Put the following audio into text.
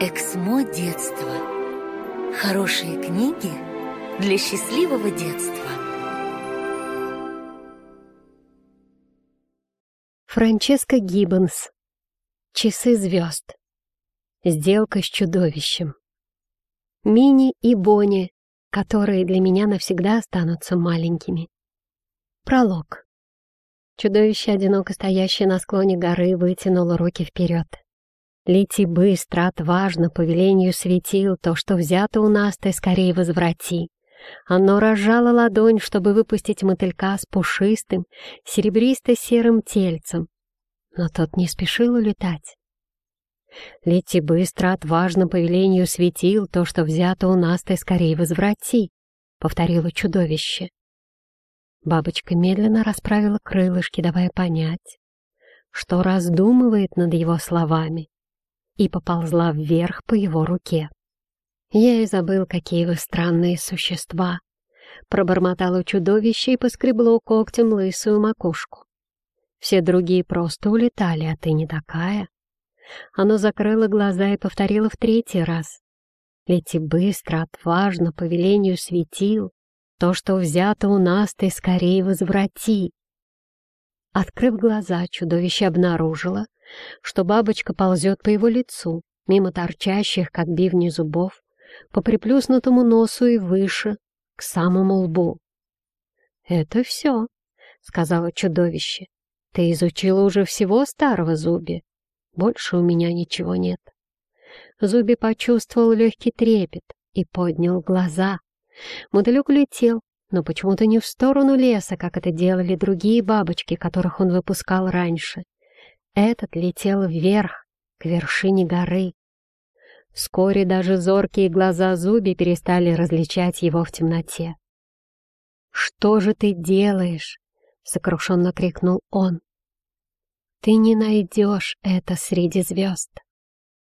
Эксмо детства. Хорошие книги для счастливого детства. Франческа Гиббонс. Часы звезд. Сделка с чудовищем. Мини и Бонни, которые для меня навсегда останутся маленькими. Пролог. Чудовище, одиноко стоящее на склоне горы, вытянуло руки вперед. Лети быстро, отважно, по велению светил, то, что взято у нас, ты скорее возврати. Оно разжало ладонь, чтобы выпустить мотылька с пушистым, серебристо-серым тельцем, но тот не спешил улетать. Лети быстро, отважно, по велению светил, то, что взято у нас, ты скорее возврати, — повторило чудовище. Бабочка медленно расправила крылышки, давая понять, что раздумывает над его словами и поползла вверх по его руке. «Я и забыл, какие вы странные существа!» Пробормотало чудовище и поскребло когтем лысую макушку. Все другие просто улетали, а ты не такая. Оно закрыло глаза и повторило в третий раз. Лети быстро, отважно, по велению светил. То, что взято у нас, ты скорее возврати. Открыв глаза, чудовище обнаружило, что бабочка ползет по его лицу, мимо торчащих, как бивни зубов, по приплюснутому носу и выше, к самому лбу. «Это все», — сказала чудовище. «Ты изучила уже всего старого Зуби. Больше у меня ничего нет». Зуби почувствовал легкий трепет и поднял глаза. Мотылек улетел, но почему-то не в сторону леса, как это делали другие бабочки, которых он выпускал раньше. Этот летел вверх, к вершине горы. Вскоре даже зоркие глаза Зуби перестали различать его в темноте. «Что же ты делаешь?» — сокрушенно крикнул он. «Ты не найдешь это среди звезд».